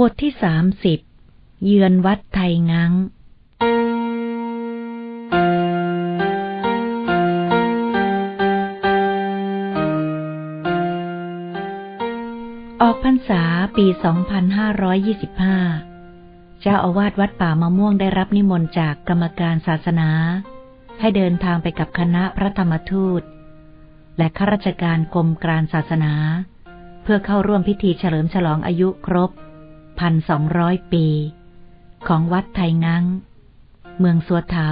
บทที่สามสิบ เยือนวัดไทยงังออกพรรษาปี 2525 เจ้าอาวาสวัดป่ามะม่วงได้รับนิมนต์จากกรรมการศาสนา ให้เดินทางไปกับคณะพระธรรมทูต และข้าราชการกรมการศาสนา เพื่อเข้าร่วมพิธีเฉลิมฉลองอายุครบ พันสองร้อยปี ของวัดไทยงังเมืองสัวเถา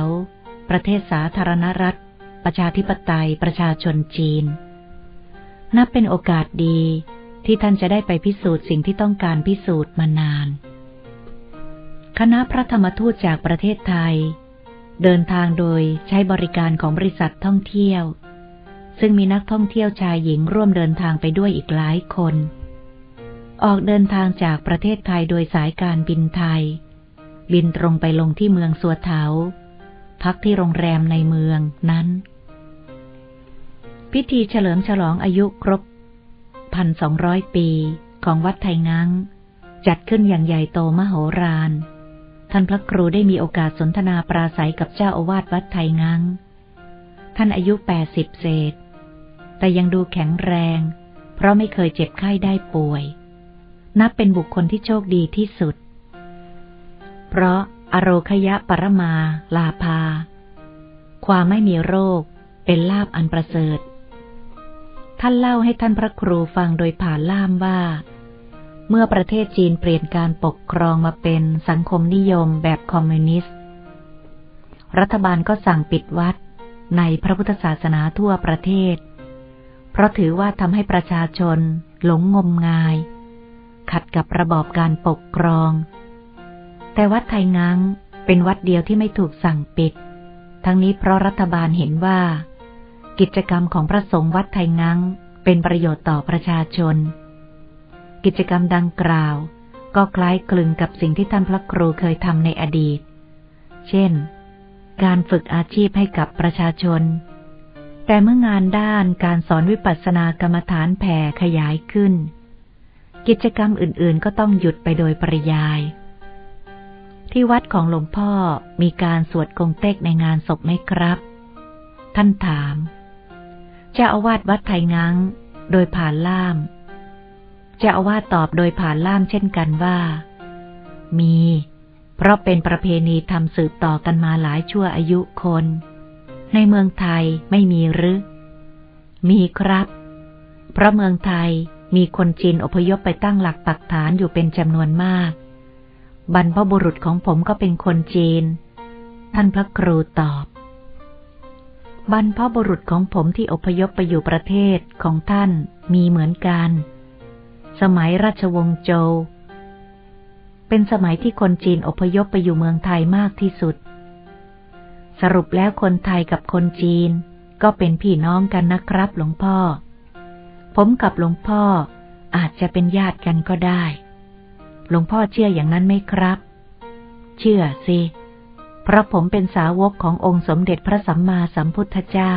ประเทศสาธารณรัฐ ประชาธิปไตยประชาชนจีน นับเป็นโอกาสดีที่ท่านจะได้ไปพิสูจน์สิ่งที่ต้องการพิสูจน์มานาน คณะพระธรรมทูตจากประเทศไทย เดินทางโดยใช้บริการของบริษัทท่องเที่ยว ซึ่งมีนักท่องเที่ยวชายหญิงร่วมเดินทางไปด้วยอีกหลายคน ออกเดินทางจากประเทศไทยโดยสายการบินไทย บินตรงไปลงที่เมืองสัวเถา พักที่โรงแรมในเมืองนั้น พิธีเฉลิมฉลองอายุครบพันสองร้อยปีของวัดไทยงังจัดขึ้นอย่างใหญ่โตมโหฬารท่านพระครูได้มีโอกาสสนทนาปราศัยกับเจ้าอาวาสวัดไทยงังท่านอายุแปดสิบเศษ แต่ยังดูแข็งแรง เพราะไม่เคยเจ็บไข้ได้ป่วย นับเป็นบุคคลที่โชคดีที่สุด เพราะอโรคยะปรมา ลาภา ความไม่มีโรค เป็นลาบอันประเสริฐ ท่านเล่าให้ท่านพระครูฟังโดยผ่านล่ามว่า เมื่อประเทศจีนเปลี่ยนการปกครองมาเป็นสังคมนิยมแบบคอมมิวนิสต์ รัฐบาลก็สั่งปิดวัดในพระพุทธศาสนาทั่วประเทศ เพราะถือว่าทำให้ประชาชนหลงงมงาย ขัดกับระบอบการปกครอง แต่วัดไทยงังเป็นวัดเดียวที่ไม่ถูกสั่งปิด ทั้งนี้เพราะรัฐบาลเห็นว่า กิจกรรมของพระสงฆ์วัดไทยงังเป็นประโยชน์ต่อประชาชน กิจกรรมดังกล่าว ก็คล้ายคลึงกับสิ่งที่ท่านพระครูเคยทำในอดีต เช่น การฝึกอาชีพให้กับประชาชน แต่เมื่องานด้านการสอนวิปัสสนากรรมฐานแผ่ขยายขึ้น กิจกรรมอื่นๆ ก็ต้องหยุดไปโดยปริยาย ที่วัดของหลวงพ่อมีการสวดกงเต็กในงานศพไหมครับ ท่านถาม เจ้าอาวาสวัดไทยงังโดยผ่านล่าม เจ้าอาวาสตอบโดยผ่านล่ามเช่นกันว่า มี เพราะเป็นประเพณีทำสืบต่อกันมาหลายชั่วอายุคน ในเมืองไทยไม่มีหรือ มีครับ เพราะเมืองไทย มีคนจีนอพยพไปตั้งหลักปักฐานอยู่เป็นจำนวนมาก บรรพบุรุษของผมก็เป็นคนจีน ท่านพระครูตอบ บรรพบุรุษของผมที่อพยพไปอยู่ประเทศของท่านมีเหมือนกัน สมัยราชวงศ์โจว เป็นสมัยที่คนจีนอพยพไปอยู่เมืองไทยมากที่สุด สรุปแล้วคนไทยกับคนจีนก็เป็นพี่น้องกันนะครับหลวงพ่อ ผมกับหลวงพ่ออาจจะเป็นญาติกันก็ได้ หลวงพ่อเชื่ออย่างนั้นไหมครับ เชื่อสิ เพราะผมเป็นสาวกขององค์สมเด็จพระสัมมาสัมพุทธเจ้า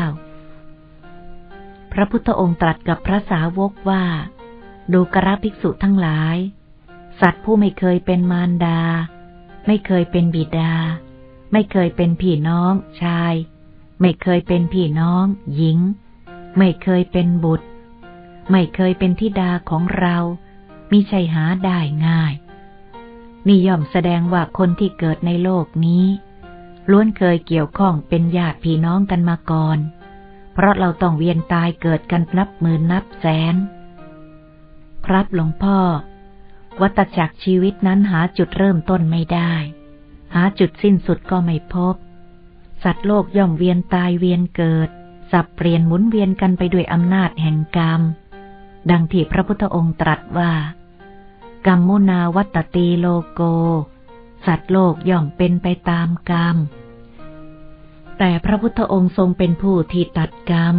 พระพุทธองค์ตรัสกับพระสาวกว่า ดูกระภิกษุทั้งหลาย สัตว์ผู้ไม่เคยเป็นมารดา ไม่เคยเป็นบิดา ไม่เคยเป็นพี่น้องชาย ไม่เคยเป็นพี่น้องหญิง ไม่เคยเป็นบุตร ไม่เคยเป็นทิดาของเรามิใช่หาได้ง่ายนิยอมแสดงว่าคนที่เกิดในโลกนี้ ล้วนเคยเกี่ยวข้องเป็นญาติพี่น้องกันมาก่อน เพราะเราต้องเวียนตายเกิดกันนับหมื่นนับแสน ครับหลวงพ่อ วัตจักรชีวิตนั้นหาจุดเริ่มต้นไม่ได้ หาจุดสิ้นสุดก็ไม่พบ สัตว์โลกย่อมเวียนตายเวียนเกิด สับเปลี่ยนหมุนเวียนกันไปด้วยอำนาจแห่งกรรม ดังที่พระพุทธองค์ตรัสว่ากรรมมุนาวัตตีโลโก สัตว์โลกย่อมเป็นไปตามกรรม แต่พระพุทธองค์ทรงเป็นผู้ที่ตัดกรรม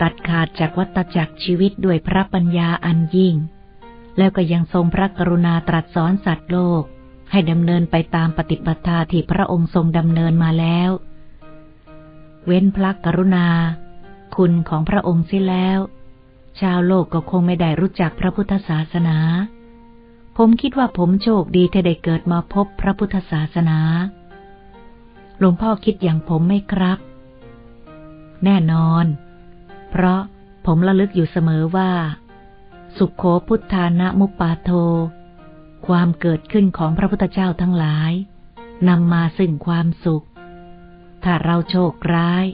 ตัดขาดจากวัตจักรชีวิตด้วยพระปัญญาอันยิ่ง แล้วก็ยังทรงพระกรุณาตรัสสอนสัตว์โลกให้ดำเนินไปตามปฏิปทาที่พระองค์ทรงดำเนินมาแล้ว เว้นพระกรุณา คุณของพระองค์เสียแล้ว ชาวโลกก็คงไม่ได้รู้จักพระพุทธศาสนา ผมคิดว่าผมโชคดีที่ได้เกิดมาพบพระพุทธศาสนา หลวงพ่อคิดอย่างผมไหมครับ แน่นอน เพราะผมระลึกอยู่เสมอว่า สุขโขพุทธานะมุปปาโท ความเกิดขึ้นของพระพุทธเจ้าทั้งหลายนำมาซึ่งความสุข ถ้าเราโชคร้าย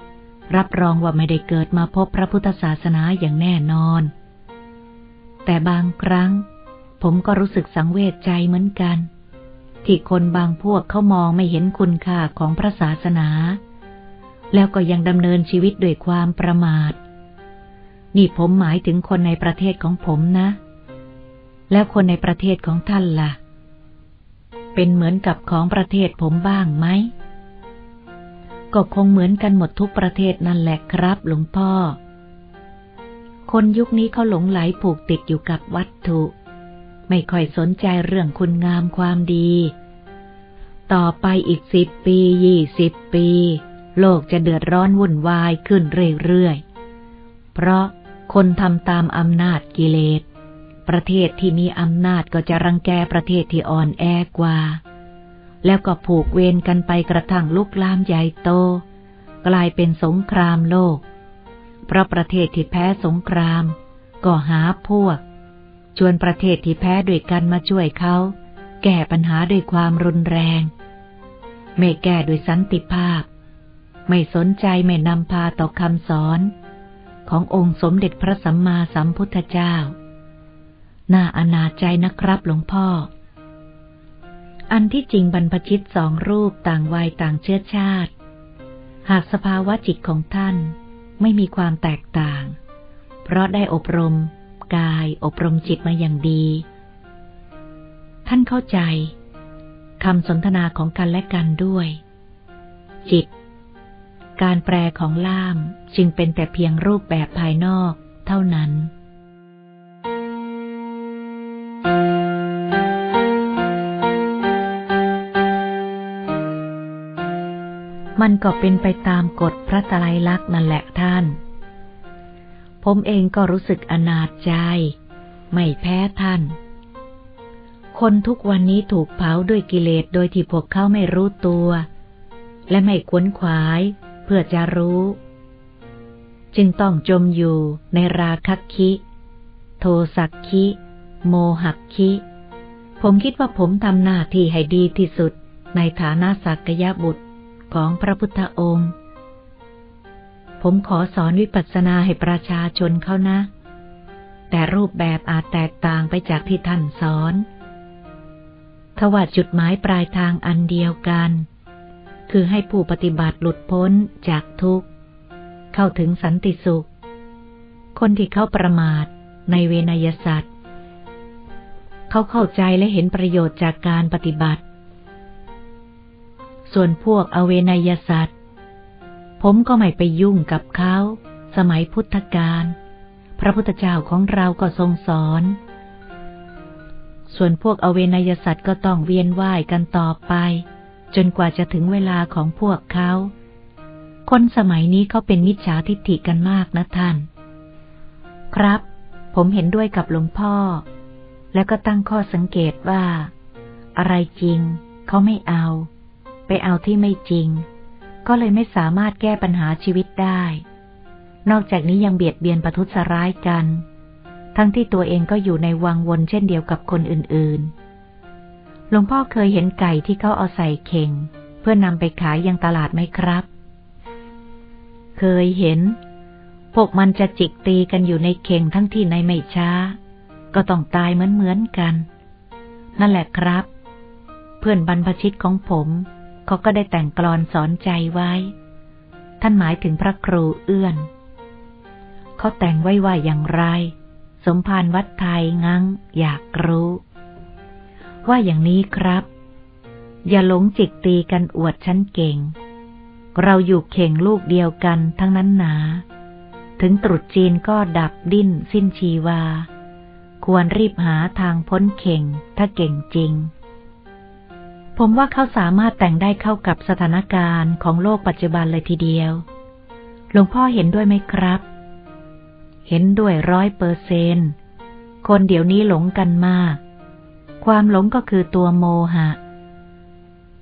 รับรองว่าไม่ได้เกิดมาพบพระพุทธศาสนาอย่างแน่นอน แต่บางครั้ง ผมก็รู้สึกสังเวชใจเหมือนกัน ที่คนบางพวกเขามองไม่เห็นคุณค่าของพระศาสนา แล้วก็ยังดำเนินชีวิตด้วยความประมาท นี่ผมหมายถึงคนในประเทศของผมนะ แล้วคนในประเทศของท่านละ่ะ เป็นเหมือนกับของประเทศผมบ้างไหม ก็คงเหมือนกันหมดทุกประเทศนั่นแหละครับ หลวงพ่อ คนยุคนี้เขาหลงไหลผูกติดอยู่กับวัตถุ ไม่ค่อยสนใจเรื่องคุณงามความดี ต่อไปอีกสิบปียี่สิบปี โลกจะเดือดร้อนวุ่นวายขึ้นเรื่อยๆ เพราะคนทำตามอำนาจกิเลส ประเทศที่มีอำนาจก็จะรังแกประเทศที่อ่อนแอกว่า แล้วก็ผูกเวรกันไปกระทั่งลุกลามใหญ่โต กลายเป็นสงครามโลก เพราะประเทศที่แพ้สงคราม ก็หาพวก ชวนประเทศที่แพ้ด้วยกันมาช่วยเขา แก้ปัญหาด้วยความรุนแรง ไม่แก้ด้วยสันติภาพ ไม่สนใจไม่นำพาต่อคำสอน ขององค์สมเด็จพระสัมมาสัมพุทธเจ้า น่าอนาจใจนะครับหลวงพ่อ อันที่จริงบรรพชิตสองรูปต่างวัยต่างเชื้อชาติ หากสภาวะจิตของท่านไม่มีความแตกต่าง เพราะได้อบรม กายอบรมจิตมาอย่างดี ท่านเข้าใจคำสนทนาของกันและกันด้วย จิต การแปลของล่ามจึงเป็นแต่เพียงรูปแบบภายนอกเท่านั้น มันก็เป็นไปตามกฎพระตรัยลักษณ์นั่นแหละท่าน ผมเองก็รู้สึกอนาจใจ ไม่แพ้ท่าน คนทุกวันนี้ถูกเผาด้วยกิเลสโดยที่พวกเขาไม่รู้ตัว และไม่ควนขวายเพื่อจะรู้ จึงต้องจมอยู่ในราคักคิ โทสักคิ โมหักคิ ผมคิดว่าผมทำหน้าที่ให้ดีที่สุดในฐานะสักยะบุตร ของพระพุทธองค์ ผมขอสอนวิปัสสนาให้ประชาชนเขานะ แต่รูปแบบอาจแตกต่างไปจากที่ท่านสอนทว่าจุดหมายปลายทางอันเดียวกัน คือให้ผู้ปฏิบัติหลุดพ้นจากทุกข์ เข้าถึงสันติสุข คนที่เข้าประมาทในเวนยสัตว์เขาเข้าใจและเห็นประโยชน์จากการปฏิบัติ ส่วนพวกอเวนยสัตว์ ผมก็ไม่ไปยุ่งกับเขา สมัยพุทธกาล พระพุทธเจ้าของเราก็ทรงสอน ส่วนพวกอเวนยสัตว์ก็ต้องเวียนว่ายกันต่อไป จนกว่าจะถึงเวลาของพวกเขา คนสมัยนี้เขาเป็นมิจฉาทิฏฐิกันมากนะท่าน ครับ ผมเห็นด้วยกับหลวงพ่อ แล้วก็ตั้งข้อสังเกตว่า อะไรจริง เขาไม่เอา ไปเอาที่ไม่จริง ก็เลยไม่สามารถแก้ปัญหาชีวิตได้ นอกจากนี้ยังเบียดเบียนประทุษร้ายกัน ทั้งที่ตัวเองก็อยู่ในวังวนเช่นเดียวกับคนอื่นๆ หลวงพ่อเคยเห็นไก่ที่เขาเอาใส่เข่ง เพื่อนำไปขายยังตลาดไหมครับ เคยเห็น พวกมันจะจิกตีกันอยู่ในเข่งทั้งที่ในไม่ช้า ก็ต้องตายเหมือนๆกัน นั่นแหละครับ เพื่อนบรรพชิตของผม เขาก็ได้แต่งกลอนสอนใจไว้ ท่านหมายถึงพระครูเอื้อน เขาแต่งไว้ว่าอย่างไร สมภารวัดไทยงังอยากรู้ ว่าอย่างนี้ครับ อย่าหลงจิกตีกันอวดชั้นเก่ง เราอยู่เข่งลูกเดียวกันทั้งนั้นหนา ถึงตรุษจีนก็ดับดิ้นสิ้นชีวา ควรรีบหาทางพ้นเข่งถ้าเก่งจริง ผมว่าเขาสามารถแต่งได้เข้ากับสถานการณ์ของโลกปัจจุบันเลยทีเดียว หลวงพ่อเห็นด้วยไหมครับ เห็นด้วยร้อยเปอร์เซนคนเดี๋ยวนี้หลงกันมาก ความหลงก็คือตัวโมหะ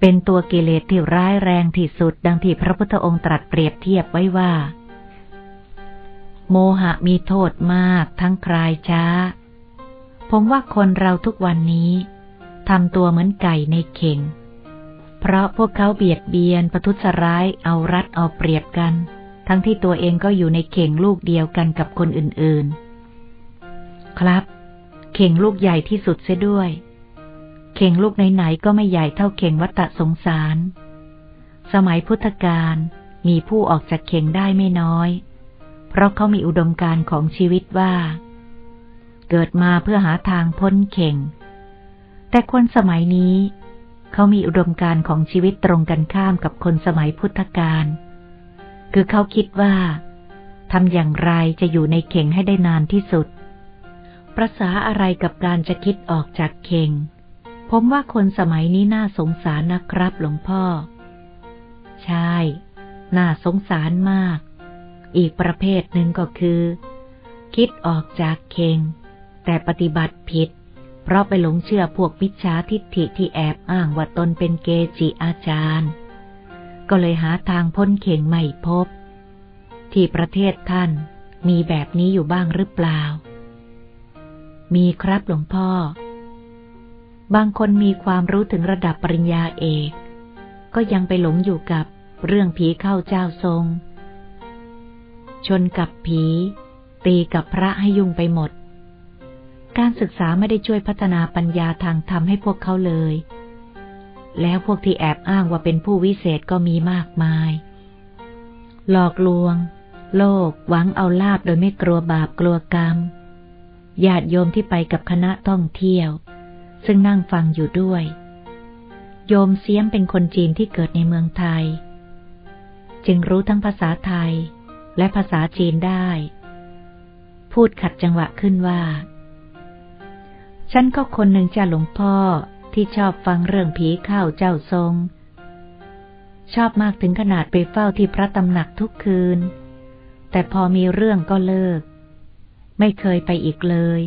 เป็นตัวกิเลสที่ร้ายแรงที่สุด ดังที่พระพุทธองค์ตรัสเปรียบเทียบไว้ว่า โมหะมีโทษมากทั้งคลายช้า ผมว่าคนเราทุกวันนี้ ทำตัวเหมือนไก่ในเข่ง เพราะพวกเขาเบียดเบียนประทุษร้ายเอารัดเอาเปรียบกัน ทั้งที่ตัวเองก็อยู่ในเข่งลูกเดียวกันกับคนอื่นๆ ครับ เข่งลูกใหญ่ที่สุดเสียด้วย เข่งลูกไหนๆก็ไม่ใหญ่เท่าเข่งวัตตะสงสาร สมัยพุทธกาลมีผู้ออกจากเข่งได้ไม่น้อย เพราะเขามีอุดมการของชีวิตว่า เกิดมาเพื่อหาทางพ้นเข่ง แต่คนสมัยนี้ เขามีอุดมการของชีวิตตรงกันข้ามกับคนสมัยพุทธกาล คือเขาคิดว่าทำอย่างไรจะอยู่ในเข่งให้ได้นานที่สุด ประษาอะไรกับการจะคิดออกจากเข่ง ผมว่าคนสมัยนี้น่าสงสารนะครับหลวงพ่อ ใช่ น่าสงสารมาก อีกประเภทหนึ่งก็คือ คิดออกจากเข่ง แต่ปฏิบัติผิด เพราะไปหลงเชื่อพวกมิจฉาทิฏฐิที่แอบอ้างว่าตนเป็นเกจิอาจารย์ ก็เลยหาทางพ้นเข่งไม่พบ ที่ประเทศท่านมีแบบนี้อยู่บ้างหรือเปล่า มีครับหลวงพ่อ บางคนมีความรู้ถึงระดับปริญญาเอก ก็ยังไปหลงอยู่กับเรื่องผีเข้าเจ้าทรง ชนกับผี ตีกับพระให้ยุ่งไปหมด การศึกษาไม่ได้ช่วยพัฒนาปัญญาทางธรรมให้พวกเขาเลย แล้วพวกที่แอบอ้างว่าเป็นผู้วิเศษก็มีมากมาย หลอกลวง โลกหวังเอาลาบโดยไม่กลัวบาปกลัวกรรม ญาติโยมที่ไปกับคณะท่องเที่ยว ซึ่งนั่งฟังอยู่ด้วย โยมเสียมเป็นคนจีนที่เกิดในเมืองไทย จึงรู้ทั้งภาษาไทยและภาษาจีนได้ พูดขัดจังหวะขึ้นว่า ฉันก็คนหนึ่งจ้าหลวงพ่อที่ชอบฟังเรื่องผีเข้าเจ้าทรง ชอบมากถึงขนาดไปเฝ้าที่พระตำหนักทุกคืน แต่พอมีเรื่องก็เลิก ไม่เคยไปอีกเลย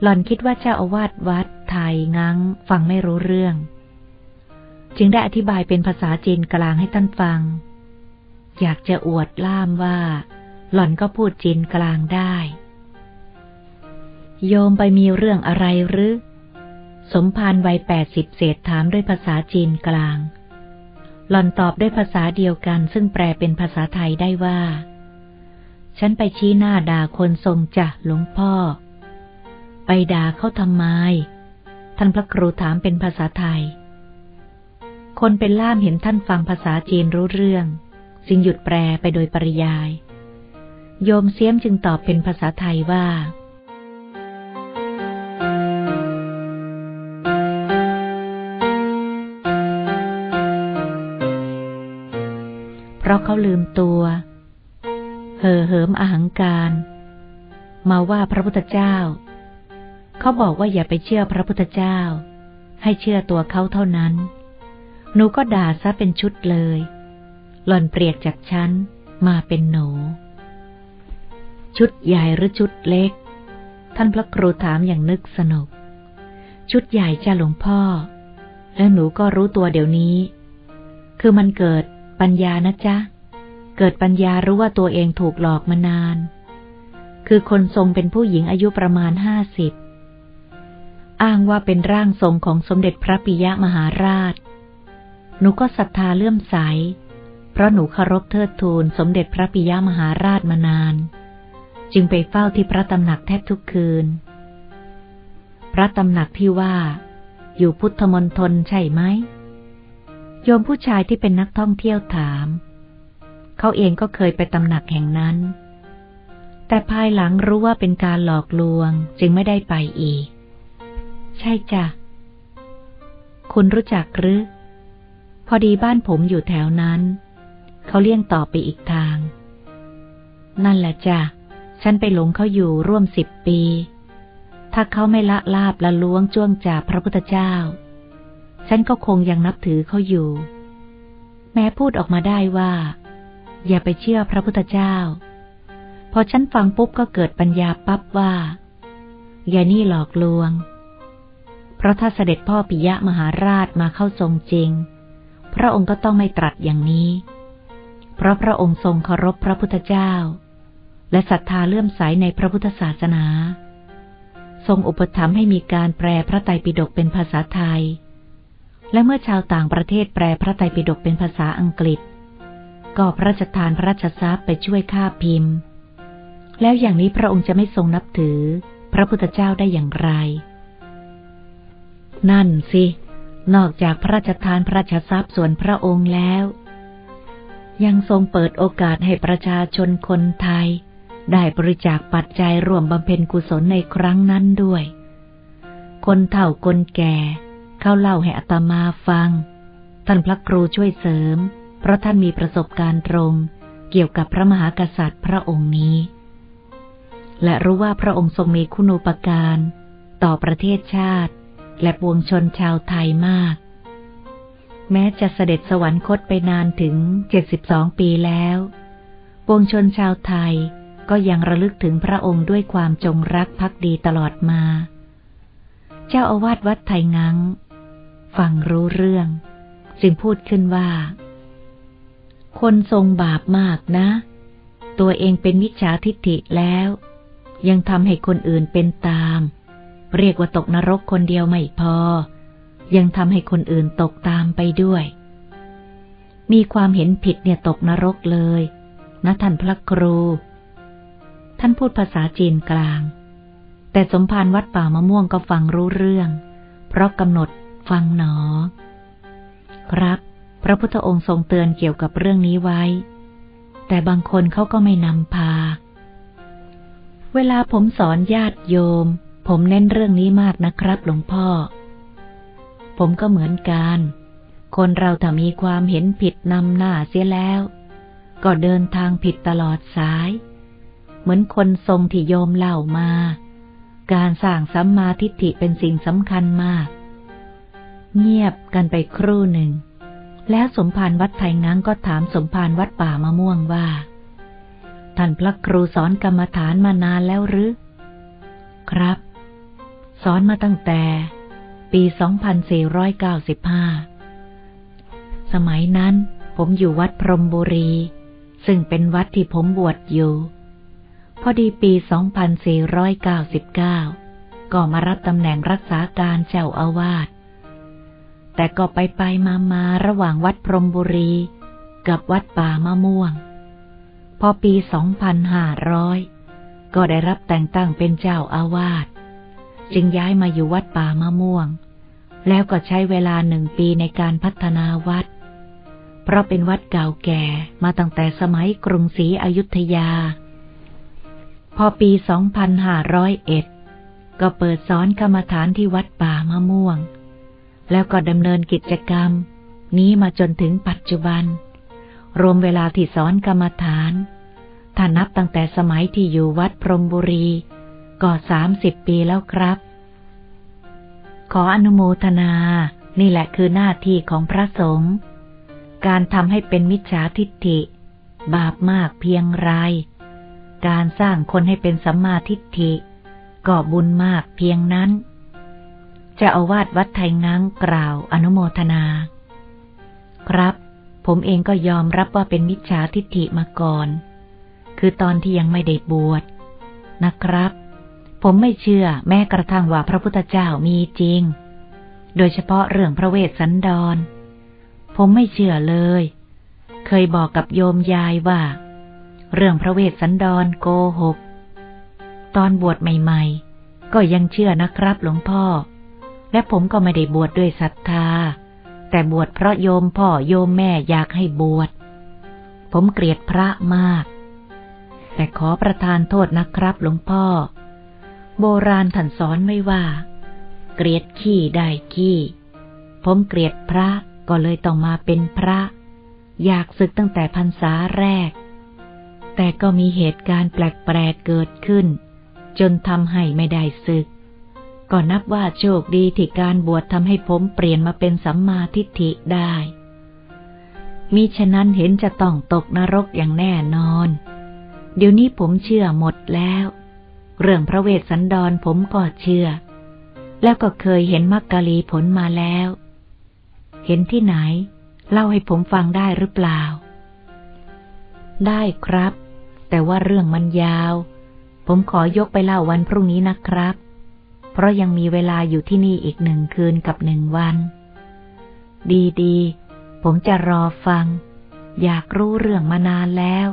หล่อนคิดว่าเจ้าอาวาสวัดไทยงังฟังไม่รู้เรื่อง จึงได้อธิบายเป็นภาษาจีนกลางให้ท่านฟัง อยากจะอวดล่ามว่า หล่อนก็พูดจีนกลางได้ โยมไปมีเรื่องอะไรหรือ สมภารวัยแปดสิบเศษถามด้วยภาษาจีนกลาง หล่อนตอบด้วยภาษาเดียวกัน ซึ่งแปลเป็นภาษาไทยได้ว่า ฉันไปชี้หน้าด่าคนทรงจะหลวงพ่อ ไปด่าเขาทำไม ท่านพระครูถามเป็นภาษาไทย คนเป็นล่ามเห็นท่านฟังภาษาจีนรู้เรื่องจึงหยุดแปลไปโดยปริยาย โยมเสียมจึงตอบเป็นภาษาไทยว่า เพราะเขาลืมตัว เห่อเหิมอหังการ มาว่าพระพุทธเจ้า เขาบอกว่าอย่าไปเชื่อพระพุทธเจ้า ให้เชื่อตัวเขาเท่านั้น หนูก็ด่าซะเป็นชุดเลย หล่อนเปรียกจากฉันมาเป็นหนู ชุดใหญ่หรือชุดเล็ก ท่านพระครูถามอย่างนึกสนุก ชุดใหญ่จ้าหลวงพ่อ แล้วหนูก็รู้ตัวเดี๋ยวนี้ คือมันเกิด ปัญญานะจ๊ะ เกิดปัญญารู้ว่าตัวเองถูกหลอกมานาน คือคนทรงเป็นผู้หญิงอายุประมาณห้าสิบ อ้างว่าเป็นร่างทรงของสมเด็จพระปิยะมหาราช หนูก็ศรัทธาเลื่อมใส เพราะหนูเคารพเทิดทูนสมเด็จพระปิยะมหาราชมานาน จึงไปเฝ้าที่พระตำหนักแทบทุกคืน พระตำหนักที่ว่า อยู่พุทธมณฑลใช่ไหม โยมผู้ชายที่เป็นนักท่องเที่ยวถาม เขาเองก็เคยไปตำหนักแห่งนั้น แต่ภายหลังรู้ว่าเป็นการหลอกลวงจึงไม่ได้ไปอีก ใช่จ้ะ คุณรู้จักหรือ พอดีบ้านผมอยู่แถวนั้น เขาเลี่ยงต่อไปอีกทาง นั่นแหละจ้ะ ฉันไปหลงเขาอยู่ร่วมสิบปี ถ้าเขาไม่ละลาบละล้วงจ้วงจ่าพระพุทธเจ้า ฉันก็คงยังนับถือเขาอยู่ แม้พูดออกมาได้ว่า อย่าไปเชื่อพระพุทธเจ้า พอฉันฟังปุ๊บก็เกิดปัญญาปั๊บว่า อย่านี่หลอกลวง เพราะถ้าเสด็จพ่อปิยะมหาราชมาเข้าทรงจริง พระองค์ก็ต้องไม่ตรัสอย่างนี้ เพราะพระองค์ทรงเคารพพระพุทธเจ้า และศรัทธาเลื่อมใสในพระพุทธศาสนา ทรงอุปถัมภ์ให้มีการแปลพระไตรปิฎกเป็นภาษาไทย และเมื่อชาวต่างประเทศแปลพระไตรปิฎกเป็นภาษาอังกฤษ ก็พระราชทานพระราชทรัพย์ไปช่วยค่าพิมพ์ แล้วอย่างนี้พระองค์จะไม่ทรงนับถือ พระพุทธเจ้าได้อย่างไร นั่นสิ นอกจากพระราชทานพระราชทรัพย์ส่วนพระองค์แล้ว ยังทรงเปิดโอกาสให้ประชาชนคนไทย ได้บริจาคปัจจัยร่วมบำเพ็ญกุศลในครั้งนั้นด้วย คนเฒ่าคนแก่ เขาเล่าให้อัตมาฟัง ท่านพระครูช่วยเสริม เพราะท่านมีประสบการณ์ตรงเกี่ยวกับพระมหากษัตริย์พระองค์นี้ และรู้ว่าพระองค์ทรงมีคุณูปการ ต่อประเทศชาติ และปวงชนชาวไทยมาก แม้จะเสด็จสวรรคตไปนานถึงเจ็ดสิบสองปีแล้ว ปวงชนชาวไทยก็ยังระลึกถึงพระองค์ด้วยความจงรักภักดีตลอดมา เจ้าอาวาสวัดไทยงัง ฟังรู้เรื่อง จึงพูดขึ้นว่า คนทรงบาปมากนะ ตัวเองเป็นมิจฉาทิฏฐิแล้ว ยังทำให้คนอื่นเป็นตาม เรียกว่าตกนรกคนเดียวไม่พอ ยังทำให้คนอื่นตกตามไปด้วย มีความเห็นผิดเนี่ยตกนรกเลย นะท่านพระครู ท่านพูดภาษาจีนกลางแต่สมภารวัดป่ามะม่วงก็ฟังรู้เรื่อง เพราะกำหนด ฟังหนอ ครับ พระพุทธองค์ทรงเตือนเกี่ยวกับเรื่องนี้ไว้ แต่บางคนเขาก็ไม่นำพา เวลาผมสอนญาติโยม ผมเน้นเรื่องนี้มากนะครับหลวงพ่อ ผมก็เหมือนกัน คนเราถ้ามีความเห็นผิดนำหน้าเสียแล้ว ก็เดินทางผิดตลอดสาย เหมือนคนทรงที่โยมเล่ามาการสร้างสัมมาทิฏฐิเป็นสิ่งสำคัญมาก เงียบกันไปครู่หนึ่ง แล้วสมภารวัดไทยงังก็ถามสมภารวัดป่ามะม่วงว่า ท่านพระครูสอนกรรมฐานมานานแล้วหรือ ครับ สอนมาตั้งแต่ ปี 2495 สมัยนั้นผมอยู่วัดพรมบุรี ซึ่งเป็นวัดที่ผมบวชอยู่ พอดีปี 2499 ก็มารับตำแหน่งรักษาการเจ้าอาวาส แต่ก็ไปไปมามาระหว่างวัดพรมบุรี กับวัดป่ามะม่วง พอปี 2500 ก็ได้รับแต่งตั้งเป็นเจ้าอาวาส จึงย้ายมาอยู่วัดป่ามะม่วง แล้วก็ใช้เวลาหนึ่งปีในการพัฒนาวัด เพราะเป็นวัดเก่าแก่มาตั้งแต่สมัยกรุงศรีอยุธยา พอปี 2501 ก็เปิดสอนกรรมฐานที่วัดป่ามะม่วง แล้วก็ดำเนินกิจกรรม นี้มาจนถึงปัจจุบัน รวมเวลาที่สอนกรรมฐานถ้านับตั้งแต่สมัยที่อยู่วัดพรมบุรี ก็สามสิบปีแล้วครับ ขออนุโมทนา นี่แหละคือหน้าที่ของพระสงฆ์ การทำให้เป็นมิจฉาทิฏฐิ บาปมากเพียงไร การสร้างคนให้เป็นสัมมาทิฏฐิ ก็บุญมากเพียงนั้น จะอาวาสวัดไทยง้งกล่าวอนุโมทนา ครับ ผมเองก็ยอมรับว่าเป็นมิจฉาทิฏฐิมาก่อน คือตอนที่ยังไม่ได้บวชนะครับ ผมไม่เชื่อแม้กระทั่งว่าพระพุทธเจ้ามีจริง โดยเฉพาะเรื่องพระเวสสันดร ผมไม่เชื่อเลย เคยบอกกับโยมยายว่า เรื่องพระเวสสันดรโกหก ตอนบวชใหม่ ๆ ก็ยังเชื่อนะครับหลวงพ่อ และผมก็ไม่ได้บวชดด้วยศรัทธา แต่บวชเพราะโยมพ่อโยมแม่อยากให้บวช ผมเกลียดพระมาก แต่ขอประทานโทษนะครับหลวงพ่อ โบราณท่านสอนไม่ว่า เกลียดขี้ได้ขี้ ผมเกลียดพระก็เลยต้องมาเป็นพระ อยากศึกตั้งแต่พรรษาแรก แต่ก็มีเหตุการณ์แปลกๆเกิดขึ้น จนทำให้ไม่ได้ศึก ก็นับว่าโชคดีที่การบวชทำให้ผมเปลี่ยนมาเป็นสัมมาทิฏฐิได้มิฉะนั้นเห็นจะต้องตกนรกอย่างแน่นอน เดี๋ยวนี้ผมเชื่อหมดแล้ว เรื่องพระเวสสันดรผมก็เชื่อ แล้วก็เคยเห็นมักกะลีผลมาแล้ว เห็นที่ไหน เล่าให้ผมฟังได้หรือเปล่า ได้ครับ แต่ว่าเรื่องมันยาว ผมขอยกไปเล่าวันพรุ่งนี้นะครับ เพราะยังมีเวลาอยู่ที่นี่อีกหนึ่งคืนกับหนึ่งวัน ดีๆผมจะรอฟัง อยากรู้เรื่องมานานแล้ว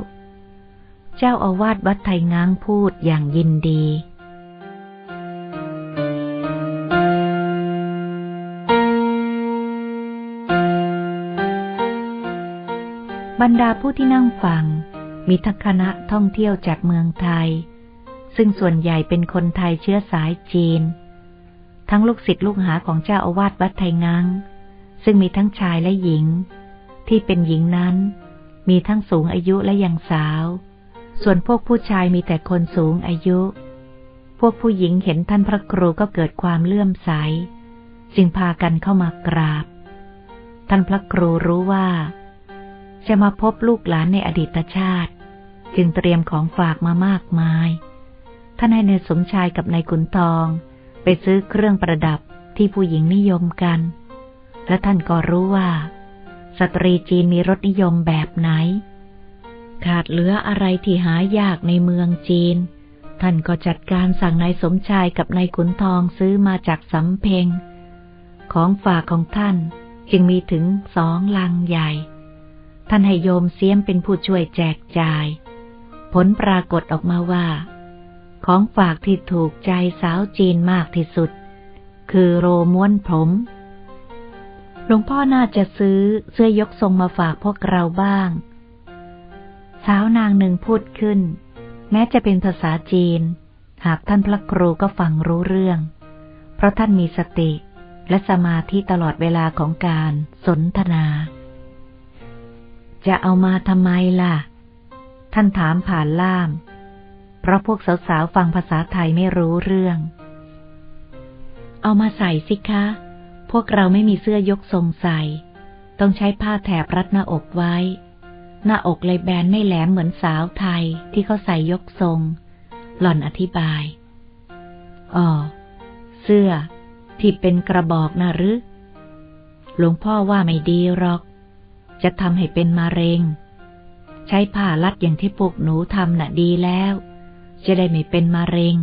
เจ้าอาวาสวัดไทยง้างพูดอย่างยินดีบรรดาผู้ที่นั่งฟัง มีทักคณะท่องเที่ยวจากเมืองไทย ซึ่งส่วนใหญ่เป็นคนไทยเชื้อสายจีน ทั้งลูกศิษย์ลูกหาของเจ้าอาวาสวัดไทยงังซึ่งมีทั้งชายและหญิง ที่เป็นหญิงนั้น มีทั้งสูงอายุและยังสาว ส่วนพวกผู้ชายมีแต่คนสูงอายุ พวกผู้หญิงเห็นท่านพระครูก็เกิดความเลื่อมใสจึงพากันเข้ามากราบ ท่านพระครูรู้ว่า จะมาพบลูกหลานในอดีตชาติ จึงเตรียมของฝากมามากมาย ท่านให้ในสมชายกับนายขุนทอง ไปซื้อเครื่องประดับที่ผู้หญิงนิยมกัน และท่านก็รู้ว่า สตรีจีนมีรสนิยมแบบไหน ขาดเหลืออะไรที่หายากในเมืองจีน ท่านก็จัดการสั่งนายสมชายกับนายขุนทองซื้อมาจากสำเพ็ง ของฝากของท่านจึงมีถึงสองลังใหญ่ ท่านให้โยมเสียมเป็นผู้ช่วยแจกจ่าย ผลปรากฏออกมาว่า ของฝากที่ถูกใจสาวจีนมากที่สุด คือโรม้วนผม หลวงพ่อน่าจะซื้อเสื้อยกทรงมาฝากพวกเราบ้าง สาวนางหนึ่งพูดขึ้น แม้จะเป็นภาษาจีน หากท่านพระครูก็ฟังรู้เรื่อง เพราะท่านมีสติและสมาธิตลอดเวลาของการสนทนา จะเอามาทำไมล่ะ ท่านถามผ่านล่าม เพราะพวกสาวๆฟังภาษาไทยไม่รู้เรื่อง เอามาใส่สิคะ พวกเราไม่มีเสื้อยกทรงใส่ ต้องใช้ผ้าแถบรัดหน้าอกไว้ หน้าอกเลยแบนไม่แหลมเหมือนสาวไทยที่เขาใส่ยกทรง หล่อนอธิบาย อ๋อ เสื้อ ที่เป็นกระบอกนะหรือ หลวงพ่อว่าไม่ดีหรอก จะทำให้เป็นมะเร็ง ใช้ผ้าลัดอย่างที่พวกหนูทำน่ะดีแล้ว จะได้ไม่เป็นมะเร็ง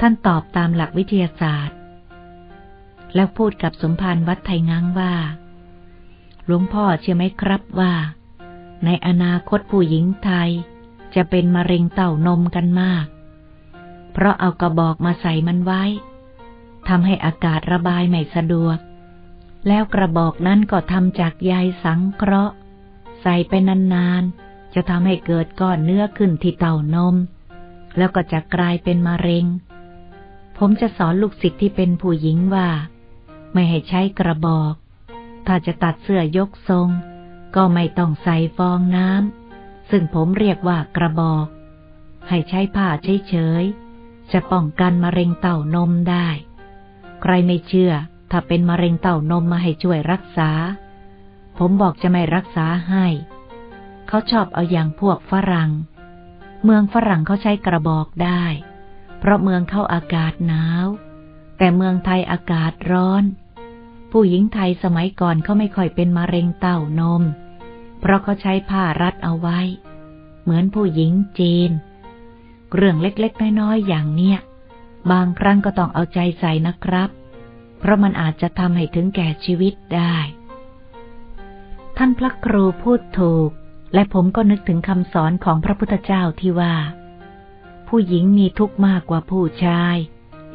ท่านตอบตามหลักวิทยาศาสตร์ แล้วพูดกับสมภารวัดไทยงังว่า หลวงพ่อเชื่อไหมครับว่า ในอนาคตผู้หญิงไทยจะเป็นมะเร็งเต่านมกันมาก เพราะเอากระบอกมาใส่มันไว้ทำให้อากาศระบายไม่สะดวก แล้วกระบอกนั้นก็ทำจากใยสังเคราะห์ ใส่ไปนานๆ จะทำให้เกิดก้อนเนื้อขึ้นที่เต่านม แล้วก็จะกลายเป็นมะเร็ง ผมจะสอนลูกศิษย์ที่เป็นผู้หญิงว่า ไม่ให้ใช้กระบอก ถ้าจะตัดเสื้อยกทรง ก็ไม่ต้องใส่ฟองน้ำซึ่งผมเรียกว่ากระบอก ให้ใช้ผ้าเฉยๆจะป้องกันมะเร็งเต่านมได้ ใครไม่เชื่อ ถ้าเป็นมะเร็งเต้านมมาให้ช่วยรักษา ผมบอกจะไม่รักษาให้ เขาชอบเอาอย่างพวกฝรั่ง เมืองฝรั่งเขาใช้กระบอกได้ เพราะเมืองเข้าอากาศหนาว แต่เมืองไทยอากาศร้อน ผู้หญิงไทยสมัยก่อนเขาไม่ค่อยเป็นมะเร็งเต้านม เพราะเขาใช้ผ้ารัดเอาไว้ เหมือนผู้หญิงจีน เรื่องเล็กๆน้อยๆอย่างเนี้ย บางครั้งก็ต้องเอาใจใส่นะครับ เพราะมันอาจจะทำให้ถึงแก่ชีวิตได้ ท่านพระครูพูดถูก และผมก็นึกถึงคำสอนของพระพุทธเจ้าที่ว่า ผู้หญิงมีทุกข์มากกว่าผู้ชาย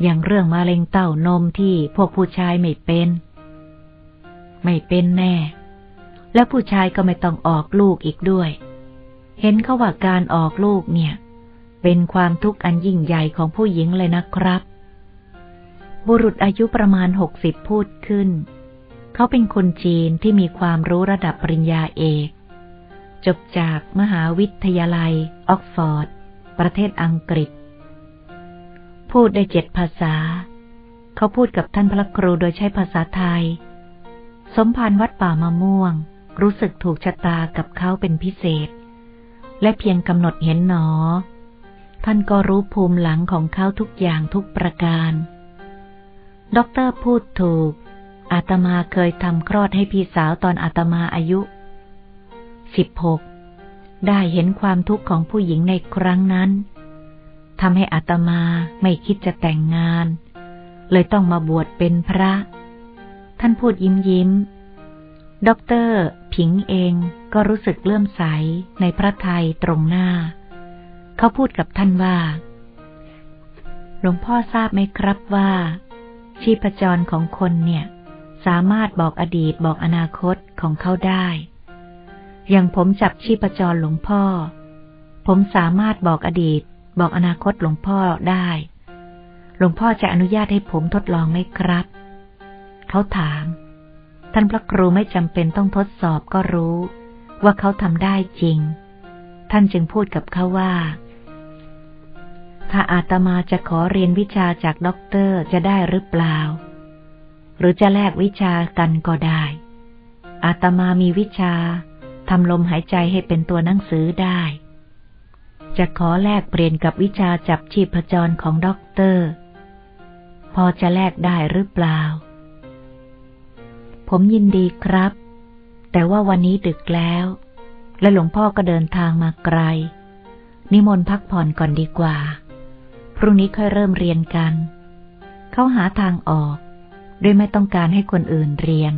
อย่างเรื่องมะเร็งเต้านมที่พวกผู้ชายไม่เป็น ไม่เป็นแน่ และผู้ชายก็ไม่ต้องออกลูกอีกด้วย เห็นเขาว่าการออกลูกเนี่ย เป็นความทุกข์อันยิ่งใหญ่ของผู้หญิงเลยนะครับ บุรุษอายุประมาณหกสิบพูดขึ้น เขาเป็นคนจีนที่มีความรู้ระดับปริญญาเอก จบจากมหาวิทยาลัย ออกซฟอร์ด ประเทศอังกฤษ พูดได้เจ็ดภาษา เขาพูดกับท่านพระครูโดยใช้ภาษาไทย สมภารวัดป่ามะม่วง รู้สึกถูกชะตากับเขาเป็นพิเศษ และเพียงกำหนดเห็นหนอ ท่านก็รู้ภูมิหลังของเขาทุกอย่างทุกประการด็อกเตอร์พูดถูกอาตมาเคยทำคลอดให้พี่สาวตอนอาตมาอายุ สิบหกได้เห็นความทุกข์ของผู้หญิงในครั้งนั้นทำให้อาตมาไม่คิดจะแต่งงาน เลยต้องมาบวชเป็นพระ ท่านพูดยิ้มยิ้มด็อกเตอร์ผิงเองก็รู้สึกเลื่อมใสในพระไทยตรงหน้า เขาพูดกับท่านว่า หลวงพ่อทราบไหมครับว่า ชีพจรของคนเนี่ย สามารถบอกอดีตบอกอนาคตของเขาได้ อย่างผมจับชีพจรหลวงพ่อ ผมสามารถบอกอดีต บอกอนาคตหลวงพ่อได้ หลวงพ่อจะอนุญาตให้ผมทดลองไหมครับ เขาถาม ท่านพระครูไม่จำเป็นต้องทดสอบก็รู้ ว่าเขาทำได้จริง ท่านจึงพูดกับเขาว่า ถ้าอาตมาจะขอเรียนวิชาจากด็อกเตอร์จะได้หรือเปล่า หรือจะแลกวิชากันก็ได้ อาตมามีวิชา ทำลมหายใจให้เป็นตัวหนังสือได้ จะขอแลกเปลี่ยนกับวิชาจับชีพจรของด็อกเตอร์ พอจะแลกได้หรือเปล่า ผมยินดีครับ แต่ว่าวันนี้ดึกแล้ว และหลวงพ่อก็เดินทางมาไกล นิมนต์พักผ่อนก่อนดีกว่า พรุ่งนี้ค่อยเริ่มเรียนกัน เขาหาทางออกด้วยไม่ต้องการให้คนอื่นเรียน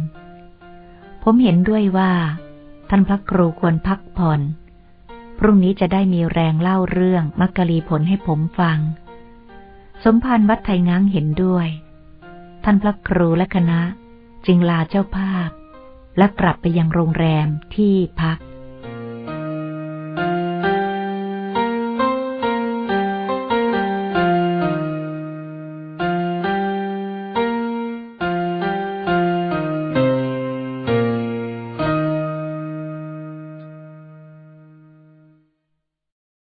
ผมเห็นด้วยว่า ท่านพระครูควรพักผ่อน พรุ่งนี้จะได้มีแรงเล่าเรื่องมักกะลีผลให้ผมฟัง สมภารวัดไทยง้างเห็นด้วย ท่านพระครูและคณะจึงลาเจ้าภาพ และกลับไปยังโรงแรมที่พัก